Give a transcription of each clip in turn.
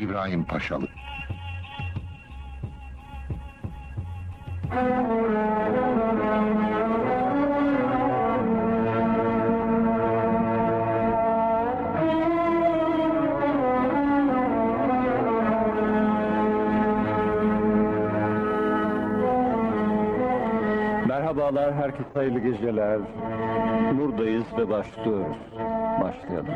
İbrahim Paşalı. Merhabalar, herkese hayırlı geceler. Buradayız ve başlıyoruz. Başlayalım.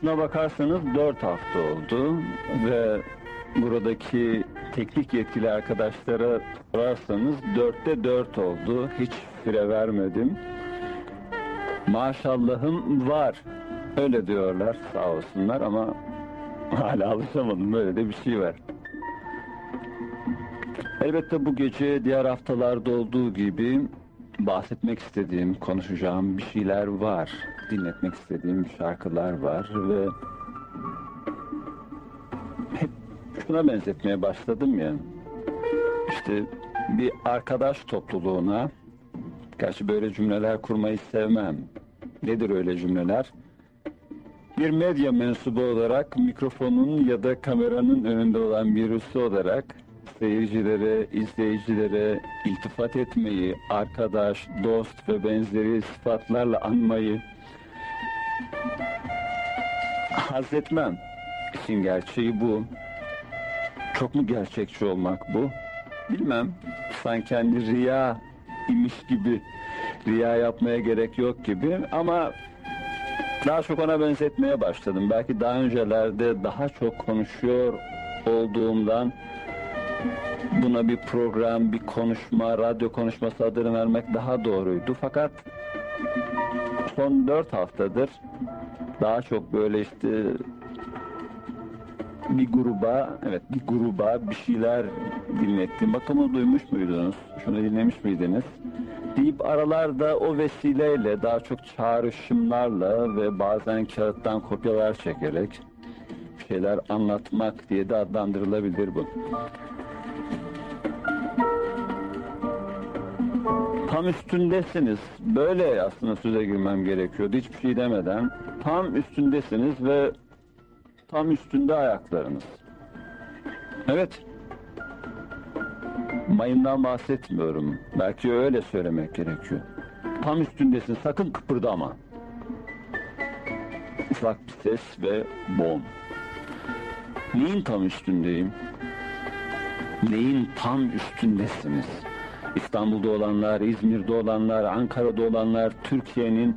Aslına bakarsanız dört hafta oldu ve buradaki teknik yetkili arkadaşlara sorarsanız dörtte dört oldu. Hiç fire vermedim. Maşallahım var. Öyle diyorlar sağ olsunlar ama hala alışamadım. Böyle de bir şey var. Elbette bu gece diğer haftalarda olduğu gibi bahsetmek istediğim, konuşacağım bir şeyler var. Dinletmek istediğim şarkılar var ve hep şuna benzetmeye başladım ya. İşte bir arkadaş topluluğuna, gerçi böyle cümleler kurmayı sevmem. Nedir öyle cümleler? Bir medya mensubu olarak mikrofonun ya da kameranın önünde olan birisi olarak seyircilere, izleyicilere iltifat etmeyi, arkadaş, dost ve benzeri sıfatlarla anmayı haz etmem. İşin gerçeği bu. Çok mu gerçekçi olmak bu? Bilmem. Sanki hani riya imiş gibi, riya yapmaya gerek yok gibi ama daha çok ona benzetmeye başladım. Belki daha öncelerde daha çok konuşuyor olduğumdan buna bir program, bir konuşma, radyo konuşması adını vermek daha doğruydu. Fakat son dört haftadır daha çok böyle işte bir gruba, evet bir gruba bir şeyler dinlettim. Bakalım duymuş muydunuz? Şunu dinlemiş miydiniz? Deyip aralarda o vesileyle daha çok çağrışımlarla ve bazen kağıttan kopyalar çekerek şeyler anlatmak diye de adlandırılabilir bu. Tam üstündesiniz. Böyle aslında söze girmem gerekiyordu. Hiçbir şey demeden. Tam üstündesiniz ve tam üstünde ayaklarınız. Evet. Mayından bahsetmiyorum. Belki öyle söylemek gerekiyor. Tam üstündesin. Sakın kıpırdama. Ufak bir ses ve bom. Neyin tam üstündeyim? Neyin tam üstündesiniz? İstanbul'da olanlar, İzmir'de olanlar, Ankara'da olanlar, Türkiye'nin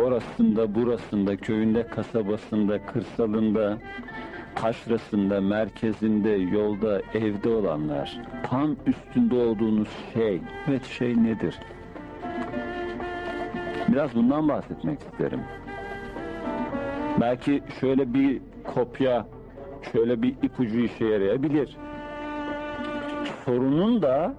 orasında, burasında, köyünde, kasabasında, kırsalında, taşrasında, merkezinde, yolda, evde olanlar, tam üstünde olduğunuz şey, evet şey nedir? Biraz bundan bahsetmek isterim. Belki şöyle bir kopya, şöyle bir ipucu işe yarayabilir. Sorunun da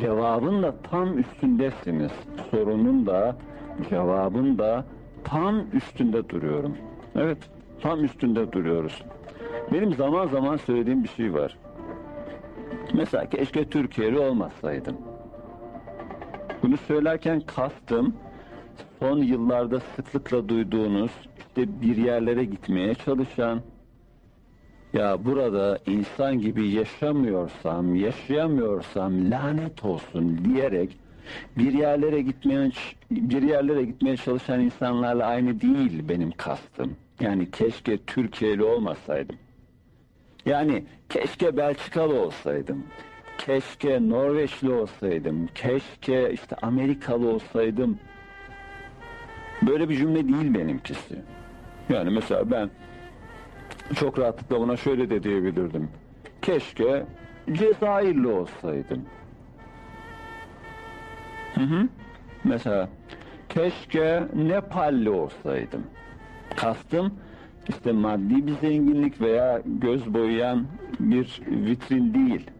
cevabın da tam üstündesiniz. Sorunun da cevabın da tam üstünde duruyorum. Evet, tam üstünde duruyoruz. Benim zaman zaman söylediğim bir şey var. Mesela keşke Türkiye'li olmasaydım. Bunu söylerken kastım son yıllarda sıklıkla duyduğunuz işte bir yerlere gitmeye çalışan ya burada insan gibi yaşamıyorsam, yaşayamıyorsam lanet olsun diyerek bir yerlere gitmeye bir yerlere gitmeye çalışan insanlarla aynı değil benim kastım. Yani keşke Türkiye'li olmasaydım. Yani keşke Belçikalı olsaydım. Keşke Norveçli olsaydım. Keşke işte Amerikalı olsaydım. Böyle bir cümle değil benimkisi. Yani mesela ben çok rahatlıkla buna şöyle de diyebilirdim. Keşke Cezayirli olsaydım. Hı hı. Mesela keşke Nepalli olsaydım. Kastım işte maddi bir zenginlik veya göz boyayan bir vitrin değil.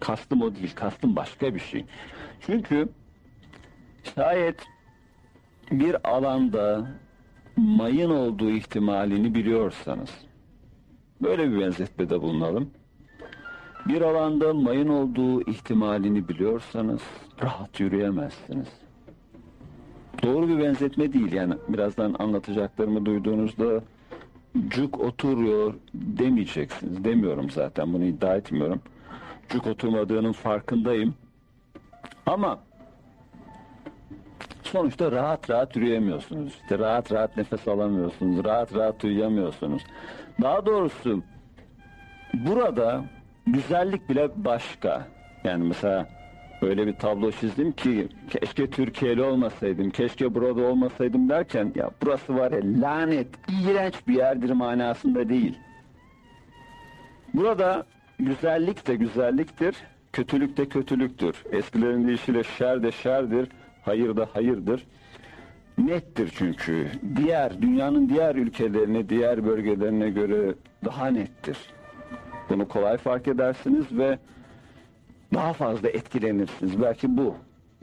Kastım o değil, kastım başka bir şey. Çünkü şayet bir alanda mayın olduğu ihtimalini biliyorsanız, böyle bir benzetmede bulunalım. Bir alanda mayın olduğu ihtimalini biliyorsanız rahat yürüyemezsiniz. Doğru bir benzetme değil yani birazdan anlatacaklarımı duyduğunuzda cuk oturuyor demeyeceksiniz. Demiyorum zaten bunu iddia etmiyorum. Cuk oturmadığının farkındayım. Ama sonuçta rahat rahat yürüyemiyorsunuz. İşte rahat rahat nefes alamıyorsunuz. Rahat rahat uyuyamıyorsunuz. Daha doğrusu burada güzellik bile başka. Yani mesela öyle bir tablo çizdim ki keşke Türkiye'li olmasaydım, keşke burada olmasaydım derken ya burası var ya lanet, iğrenç bir yerdir manasında değil. Burada güzellik de güzelliktir, kötülük de kötülüktür. Eskilerin deyişiyle şer de şerdir, hayır da hayırdır. Nettir çünkü. Diğer, dünyanın diğer ülkelerine, diğer bölgelerine göre daha nettir. Bunu kolay fark edersiniz ve daha fazla etkilenirsiniz. Belki bu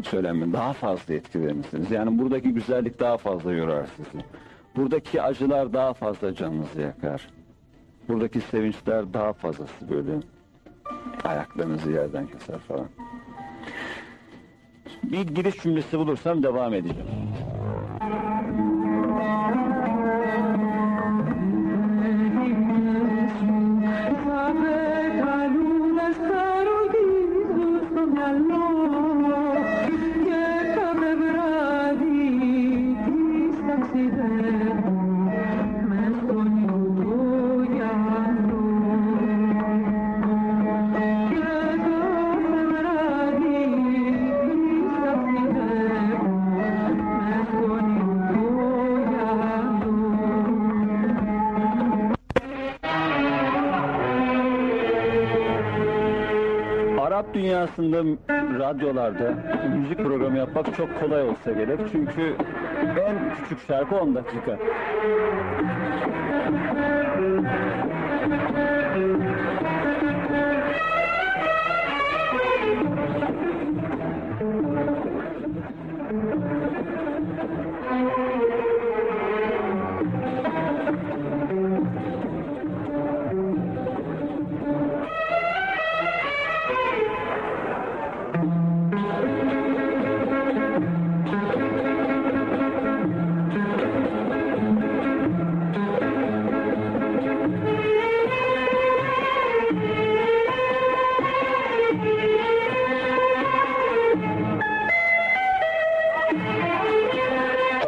söylemin daha fazla etkilenirsiniz. Yani buradaki güzellik daha fazla yorar sizi. Buradaki acılar daha fazla canınızı yakar. Buradaki sevinçler daha fazlası böyle ayaklarınızı yerden keser falan. Bir giriş cümlesi bulursam devam edeceğim. Arap dünyasında radyolarda müzik programı yapmak çok kolay olsa gerek. Çünkü en küçük şarkı 10 dakika.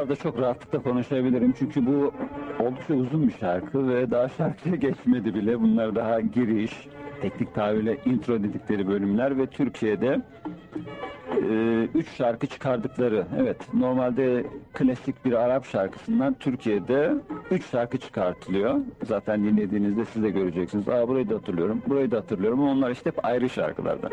Orada çok rahatlıkla konuşabilirim çünkü bu oldukça uzun bir şarkı ve daha şarkıya geçmedi bile. Bunlar daha giriş, teknik tabirle intro dedikleri bölümler ve Türkiye'de e, üç şarkı çıkardıkları. Evet, normalde klasik bir Arap şarkısından Türkiye'de üç şarkı çıkartılıyor. Zaten dinlediğinizde siz de göreceksiniz. Aa burayı da hatırlıyorum, burayı da hatırlıyorum onlar işte hep ayrı şarkılardan.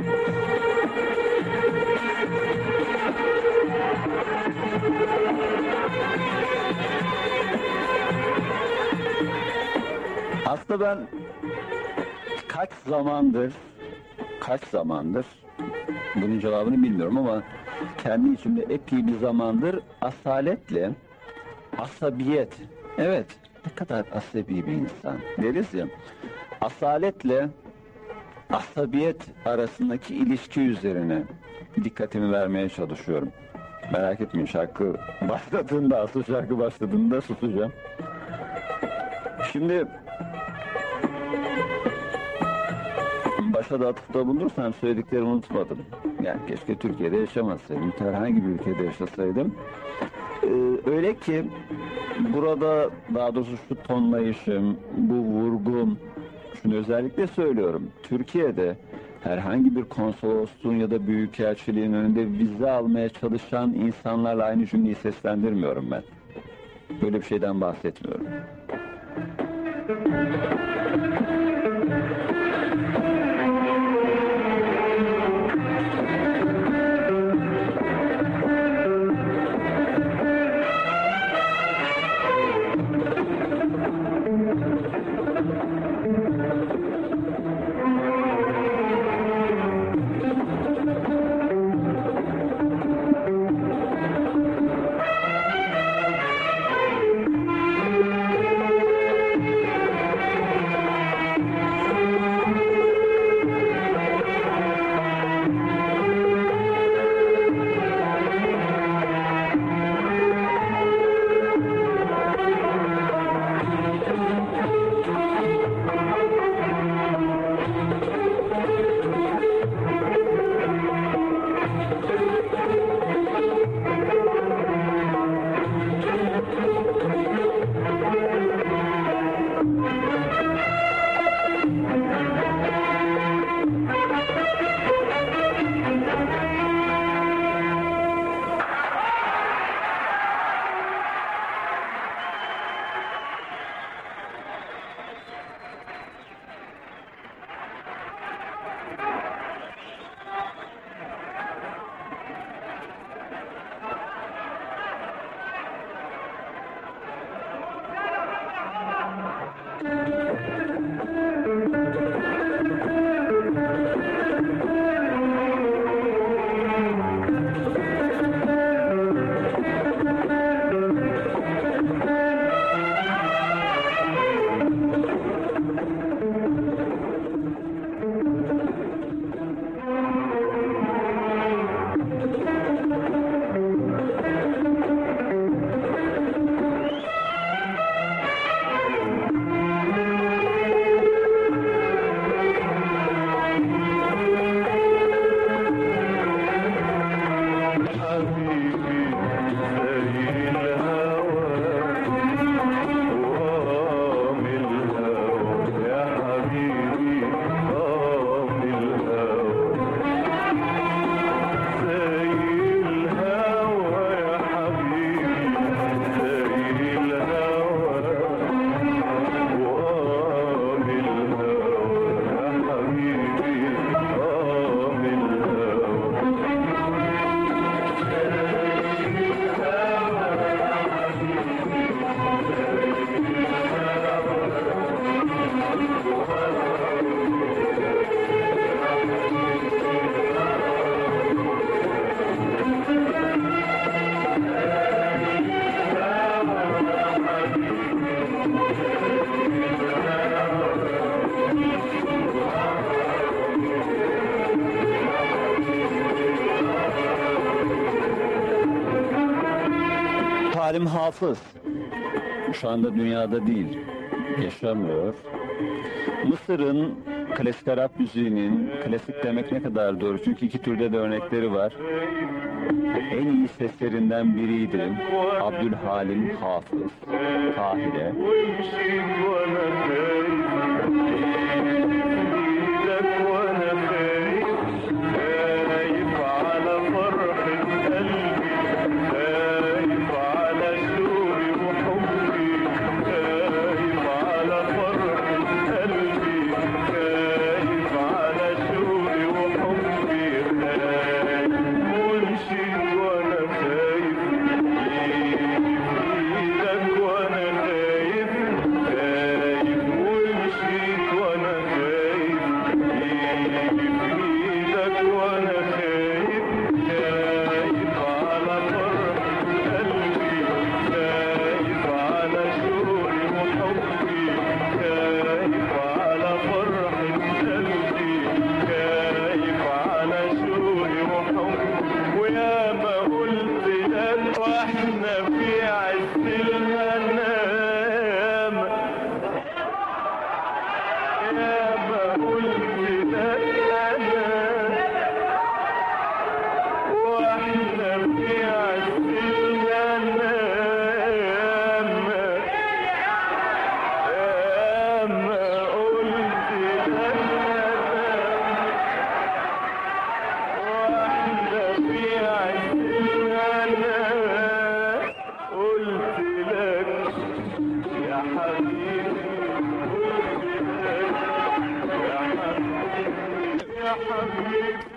Aslında ben kaç zamandır kaç zamandır bunun cevabını bilmiyorum ama kendi içimde epey bir zamandır asaletle asabiyet evet ne kadar asabi bir insan deriz ya asaletle asabiyet arasındaki ilişki üzerine dikkatimi vermeye çalışıyorum. Merak etmeyin şarkı başladığında, asıl şarkı başladığında susacağım. Şimdi başa da atıfta bulunursam söylediklerimi unutmadım. Yani keşke Türkiye'de yaşamasaydım, herhangi bir ülkede yaşasaydım. Ee, öyle ki burada daha doğrusu şu tonlayışım, bu vurgum, şunu özellikle söylüyorum. Türkiye'de herhangi bir konsolosluğun ya da büyükelçiliğin önünde vize almaya çalışan insanlarla aynı cümleyi seslendirmiyorum ben. Böyle bir şeyden bahsetmiyorum. Halim Hafız. Şu anda dünyada değil, yaşamıyor. Mısır'ın klasik Arap müziğinin, klasik demek ne kadar doğru çünkü iki türde de örnekleri var. En iyi seslerinden biriydi Abdülhalim Hafız, Kahire.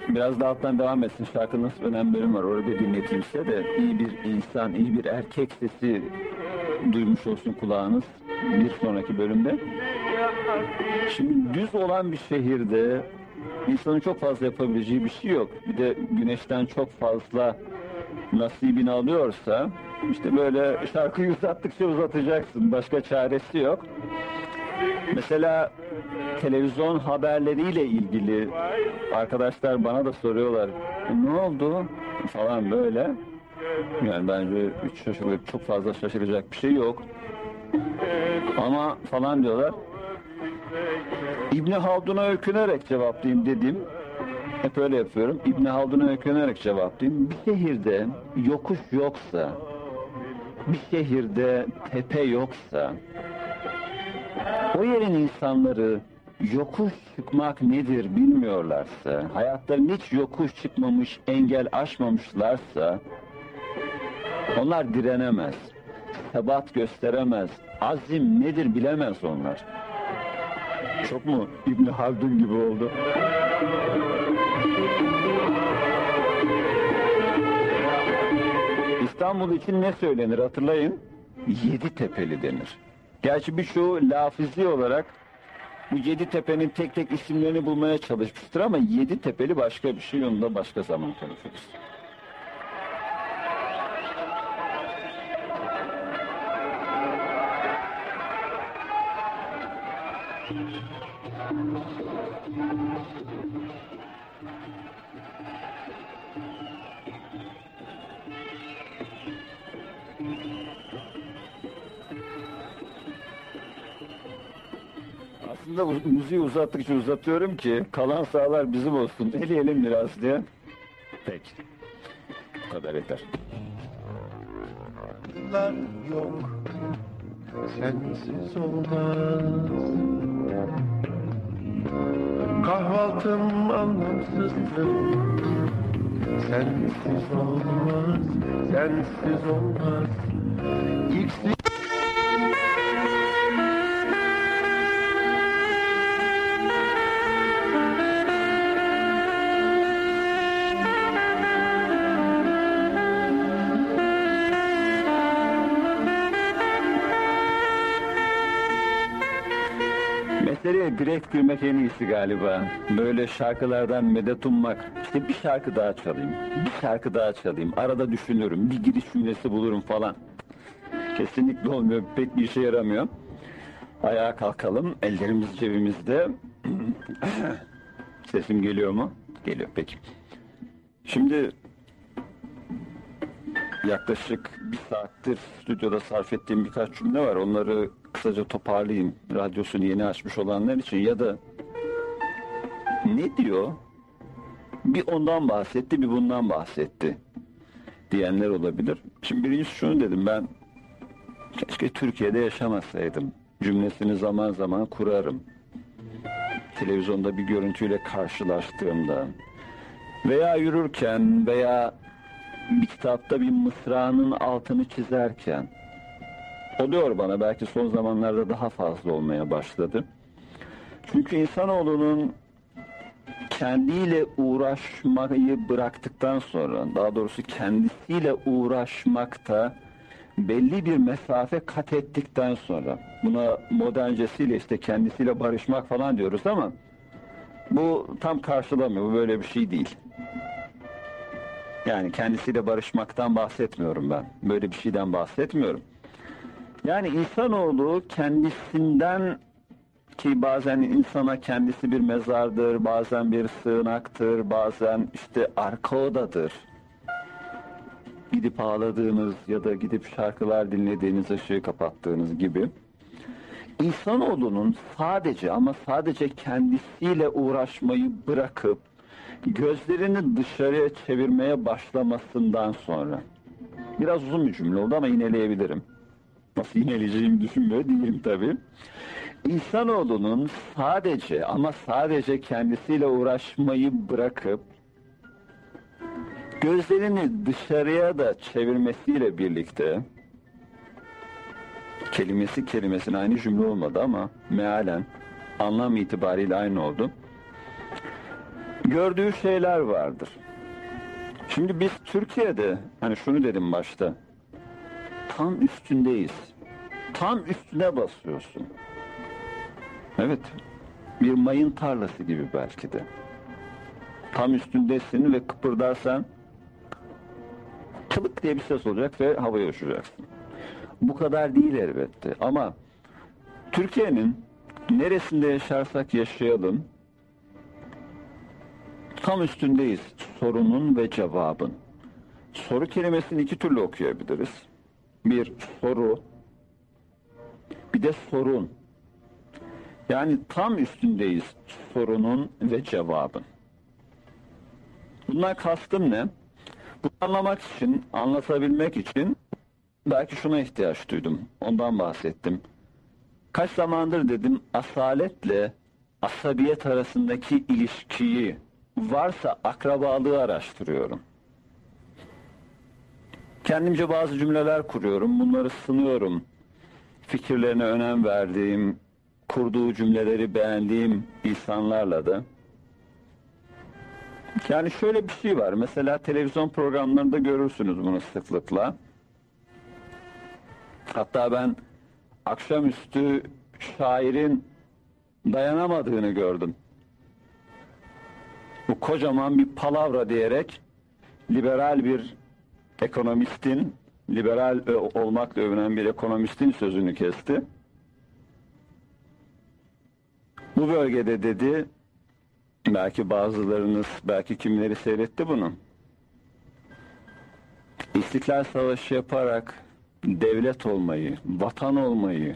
Biraz da alttan devam etsin. Şarkının nasıl önemli bölüm var. Orada dinleteyim size de iyi bir insan, iyi bir erkek sesi duymuş olsun kulağınız bir sonraki bölümde. Şimdi düz olan bir şehirde insanın çok fazla yapabileceği bir şey yok. Bir de güneşten çok fazla nasibini alıyorsa işte böyle şarkıyı uzattıkça uzatacaksın. Başka çaresi yok. Mesela televizyon haberleriyle ilgili arkadaşlar bana da soruyorlar. Ne oldu? Falan böyle. Yani bence hiç şaşıracak, çok fazla şaşıracak bir şey yok. Ama falan diyorlar. İbni Haldun'a öykünerek cevaplayayım dedim. Hep öyle yapıyorum. İbni Haldun'a öykünerek cevaplayayım. Bir şehirde yokuş yoksa, bir şehirde tepe yoksa, o yerin insanları yokuş çıkmak nedir bilmiyorlarsa, hayatlarında hiç yokuş çıkmamış, engel aşmamışlarsa, onlar direnemez, sebat gösteremez, azim nedir bilemez onlar. Çok mu İbni Haldun gibi oldu? İstanbul için ne söylenir hatırlayın? Yedi tepeli denir. Gerçi birçoğu lafizi olarak bu yedi tepenin tek tek isimlerini bulmaya çalışmıştır ama yedi tepeli başka bir şey onu da başka zaman konuşuruz. Aslında müziği uzattıkça uzatıyorum ki kalan sağlar bizim olsun. Eleyelim biraz diye. Peki. Bu kadar yeter. Yok sensiz olmaz Kahvaltım anlamsızdır sensiz olmaz sensiz olmaz İlk Direkt girmek en iyisi galiba. Böyle şarkılardan medet ummak. İşte bir şarkı daha çalayım. Bir şarkı daha çalayım. Arada düşünürüm. Bir giriş cümlesi bulurum falan. Kesinlikle olmuyor. Pek bir işe yaramıyor. Ayağa kalkalım. Ellerimiz cebimizde. Sesim geliyor mu? Geliyor peki. Şimdi yaklaşık bir saattir stüdyoda sarf ettiğim birkaç cümle var. Onları kısaca toparlayayım. Radyosunu yeni açmış olanlar için ya da ne diyor? Bir ondan bahsetti, bir bundan bahsetti diyenler olabilir. Şimdi birincisi şunu dedim ben keşke Türkiye'de yaşamasaydım. Cümlesini zaman zaman kurarım. Televizyonda bir görüntüyle karşılaştığımda veya yürürken veya bir kitapta bir mısranın altını çizerken oluyor bana belki son zamanlarda daha fazla olmaya başladı. Çünkü insanoğlunun kendiyle uğraşmayı bıraktıktan sonra daha doğrusu kendisiyle uğraşmakta belli bir mesafe kat ettikten sonra buna moderncesiyle işte kendisiyle barışmak falan diyoruz ama bu tam karşılamıyor. Bu böyle bir şey değil. Yani kendisiyle barışmaktan bahsetmiyorum ben. Böyle bir şeyden bahsetmiyorum. Yani insanoğlu kendisinden ki bazen insana kendisi bir mezardır, bazen bir sığınaktır, bazen işte arka odadır. gidip ağladığınız ya da gidip şarkılar dinlediğiniz ışığı kapattığınız gibi İnsanoğlunun sadece ama sadece kendisiyle uğraşmayı bırakıp gözlerini dışarıya çevirmeye başlamasından sonra biraz uzun bir cümle oldu ama yineleyebilirim. Nasıl yineleyeceğimi düşünmüyor değilim tabii. İnsanoğlunun sadece ama sadece kendisiyle uğraşmayı bırakıp gözlerini dışarıya da çevirmesiyle birlikte kelimesi kelimesine aynı cümle olmadı ama mealen anlam itibariyle aynı oldu. Gördüğü şeyler vardır. Şimdi biz Türkiye'de hani şunu dedim başta. Tam üstündeyiz. Tam üstüne basıyorsun. Evet. Bir mayın tarlası gibi belki de. Tam üstündesin ve kıpırdarsan çılık diye bir ses olacak ve havaya uçacaksın. Bu kadar değil elbette ama Türkiye'nin neresinde yaşarsak yaşayalım tam üstündeyiz sorunun ve cevabın. Soru kelimesini iki türlü okuyabiliriz. Bir soru, bir de sorun. Yani tam üstündeyiz sorunun ve cevabın. Bunlar kastım ne? Bunu anlamak için, anlatabilmek için belki şuna ihtiyaç duydum. Ondan bahsettim. Kaç zamandır dedim asaletle asabiyet arasındaki ilişkiyi varsa akrabalığı araştırıyorum. Kendimce bazı cümleler kuruyorum. Bunları sınıyorum. Fikirlerine önem verdiğim, kurduğu cümleleri beğendiğim insanlarla da. Yani şöyle bir şey var. Mesela televizyon programlarında görürsünüz bunu sıklıkla. Hatta ben akşamüstü şairin dayanamadığını gördüm. Bu kocaman bir palavra diyerek liberal bir ekonomistin, liberal olmakla övünen bir ekonomistin sözünü kesti. Bu bölgede dedi, belki bazılarınız, belki kimleri seyretti bunu. İstiklal Savaşı yaparak devlet olmayı, vatan olmayı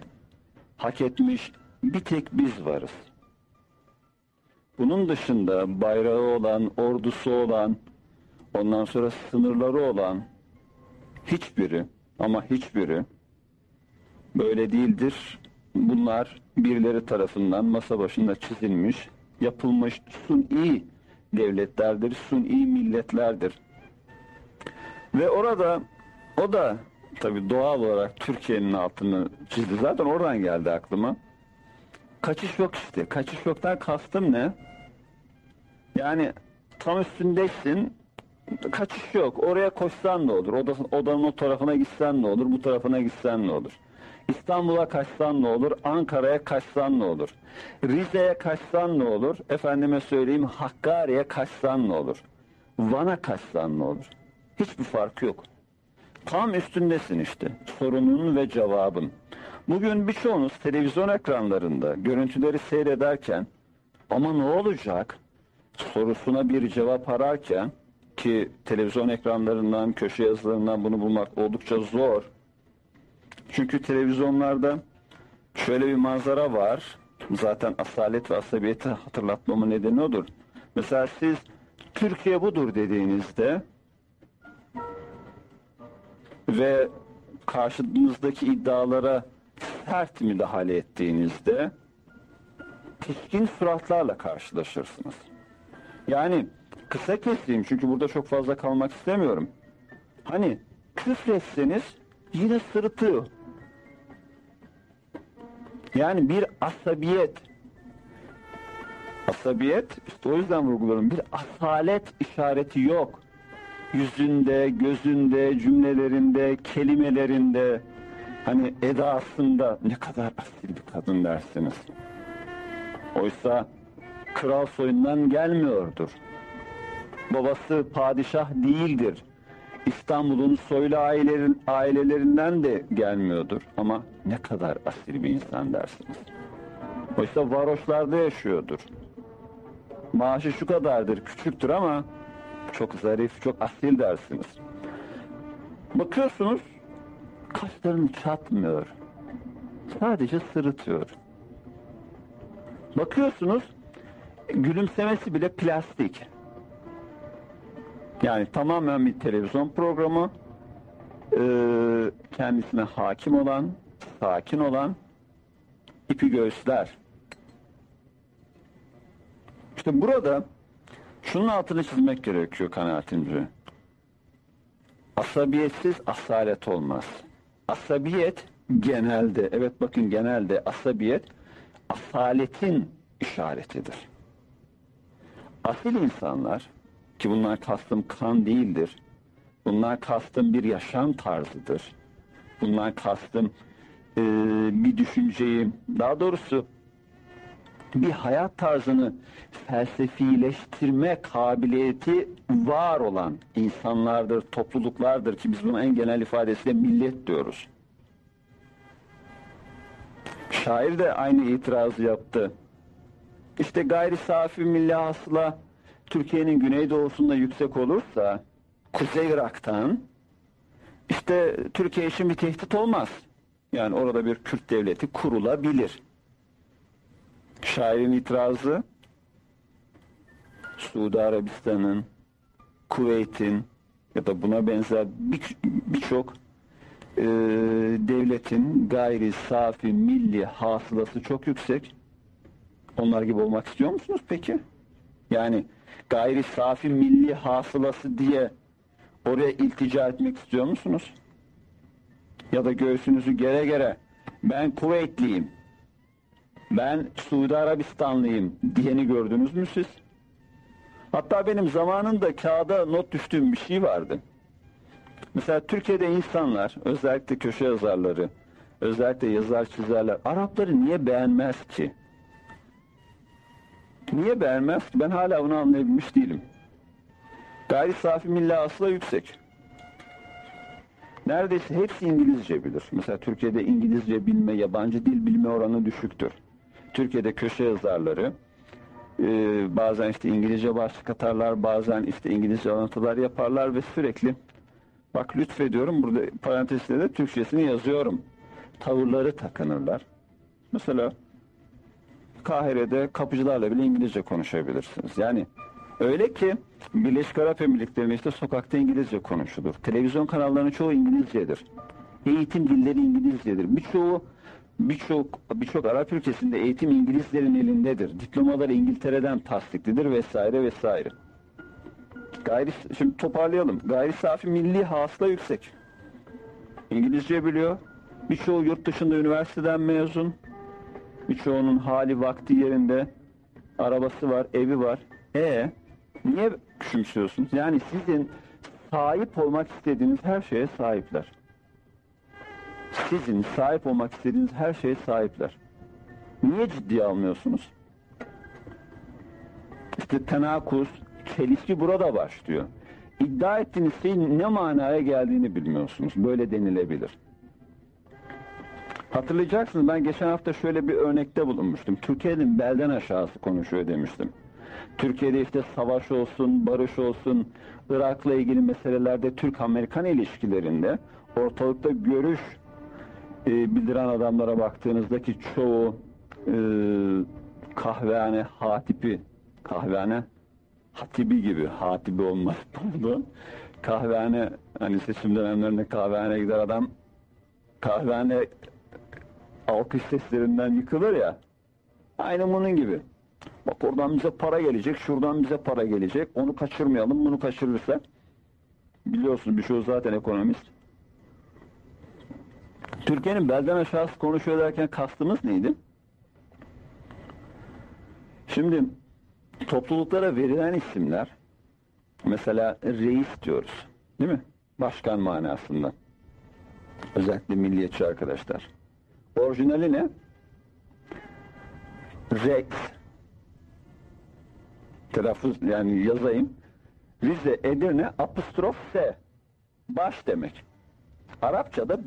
hak etmiş bir tek biz varız. Bunun dışında bayrağı olan, ordusu olan, ondan sonra sınırları olan hiçbiri ama hiçbiri böyle değildir. Bunlar birileri tarafından masa başında çizilmiş, yapılmış suni devletlerdir, suni milletlerdir. Ve orada o da tabii doğal olarak Türkiye'nin altını çizdi. Zaten oradan geldi aklıma. Kaçış yok işte. Kaçış yoktan kastım ne? Yani tam üstündesin, kaçış yok. Oraya koşsan ne olur? Oda, odanın o tarafına gitsen ne olur? Bu tarafına gitsen ne olur? İstanbul'a kaçsan ne olur? Ankara'ya kaçsan ne olur? Rize'ye kaçsan ne olur? Efendime söyleyeyim Hakkari'ye kaçsan ne olur? Van'a kaçsan ne olur? Hiçbir fark yok. Tam üstündesin işte. Sorunun ve cevabın. Bugün birçoğunuz televizyon ekranlarında görüntüleri seyrederken ama ne olacak sorusuna bir cevap ararken ki televizyon ekranlarından, köşe yazılarından bunu bulmak oldukça zor. Çünkü televizyonlarda şöyle bir manzara var. Zaten asalet ve asabiyeti hatırlatmamın nedeni odur. Mesela siz Türkiye budur dediğinizde ve karşınızdaki iddialara sert müdahale ettiğinizde pişkin suratlarla karşılaşırsınız. Yani kısa keseyim çünkü burada çok fazla kalmak istemiyorum. Hani küfretseniz yine sırıtıyor. Yani bir asabiyet. Asabiyet işte o yüzden vurguluyorum. Bir asalet işareti yok. Yüzünde, gözünde, cümlelerinde, kelimelerinde, hani edasında ne kadar asil bir kadın dersiniz. Oysa kral soyundan gelmiyordur. Babası padişah değildir. İstanbul'un soylu ailelerin, ailelerinden de gelmiyordur. Ama ne kadar asil bir insan dersiniz. Oysa varoşlarda yaşıyordur. Maaşı şu kadardır, küçüktür ama çok zarif, çok asil dersiniz. Bakıyorsunuz kaşlarını çatmıyor. Sadece sırıtıyor. Bakıyorsunuz gülümsemesi bile plastik. Yani tamamen bir televizyon programı. Ee, kendisine hakim olan, sakin olan ipi göğüsler. İşte burada şunun altını çizmek gerekiyor kanaatimce. Asabiyetsiz asalet olmaz. Asabiyet genelde, evet bakın genelde asabiyet asaletin işaretidir. Asil insanlar, ki bunlar kastım kan değildir, bunlar kastım bir yaşam tarzıdır, bunlar kastım e, bir düşünceyi, daha doğrusu bir hayat tarzını felsefileştirme kabiliyeti var olan insanlardır, topluluklardır ki biz buna en genel ifadesiyle millet diyoruz. Şair de aynı itirazı yaptı. İşte gayri safi milli hasıla Türkiye'nin güneydoğusunda yüksek olursa Kuzey Irak'tan işte Türkiye için bir tehdit olmaz. Yani orada bir Kürt devleti kurulabilir. Şairin itirazı Suudi Arabistan'ın, Kuveyt'in ya da buna benzer bir- birçok e, devletin gayri safi milli hasılası çok yüksek. Onlar gibi olmak istiyor musunuz peki? Yani gayri safi milli hasılası diye oraya iltica etmek istiyor musunuz? Ya da göğsünüzü gere gere ben Kuveytliyim, ben Suudi Arabistanlıyım diyeni gördünüz mü siz? Hatta benim zamanında kağıda not düştüğüm bir şey vardı. Mesela Türkiye'de insanlar, özellikle köşe yazarları, özellikle yazar çizerler, Arapları niye beğenmez ki? Niye beğenmez? Ben hala bunu anlayabilmiş değilim. Gayri safi milli asla yüksek. Neredeyse hepsi İngilizce bilir. Mesela Türkiye'de İngilizce bilme, yabancı dil bilme oranı düşüktür. Türkiye'de köşe yazarları e, bazen işte İngilizce başlık atarlar, bazen işte İngilizce alıntılar yaparlar ve sürekli bak lütfediyorum burada parantezde de Türkçesini yazıyorum. Tavırları takınırlar. Mesela Kahire'de kapıcılarla bile İngilizce konuşabilirsiniz. Yani öyle ki Birleşik Arap Emirlikleri'nde işte sokakta İngilizce konuşulur. Televizyon kanallarının çoğu İngilizcedir. Eğitim dilleri İngilizcedir. Birçoğu birçok birçok Arap ülkesinde eğitim İngilizlerin elindedir. Diplomalar İngiltere'den tasdiklidir vesaire vesaire. Gayri, şimdi toparlayalım. Gayri safi milli hasıla yüksek. İngilizce biliyor. Birçoğu yurt dışında üniversiteden mezun. Birçoğunun hali vakti yerinde. Arabası var, evi var. E niye küçümsüyorsunuz? Yani sizin sahip olmak istediğiniz her şeye sahipler. Sizin sahip olmak istediğiniz her şeye sahipler. Niye ciddiye almıyorsunuz? İşte tenakuz, çelişki burada başlıyor. İddia ettiğiniz şeyin ne manaya geldiğini bilmiyorsunuz. Böyle denilebilir. Hatırlayacaksınız ben geçen hafta şöyle bir örnekte bulunmuştum. Türkiye'nin belden aşağısı konuşuyor demiştim. Türkiye'de işte savaş olsun, barış olsun, Irak'la ilgili meselelerde Türk-Amerikan ilişkilerinde ortalıkta görüş e, bildiren adamlara baktığınızdaki çoğu e, kahvehane hatipi, kahvehane hatibi gibi, hatibi olmaz pardon. Kahvehane, hani seçim dönemlerinde kahvehaneye gider adam kahvehane alkış seslerinden yıkılır ya. Aynı bunun gibi. Bak oradan bize para gelecek, şuradan bize para gelecek. Onu kaçırmayalım, bunu kaçırırsa. Biliyorsunuz birçoğu zaten ekonomist. Türkiye'nin belden aşağısı konuşuyor derken kastımız neydi? Şimdi topluluklara verilen isimler mesela reis diyoruz. Değil mi? Başkan manasında. Özellikle milliyetçi arkadaşlar. Orijinali ne? Rex. Telaffuz yani yazayım. Rize, Edirne, apostrof S. Baş demek. Arapçada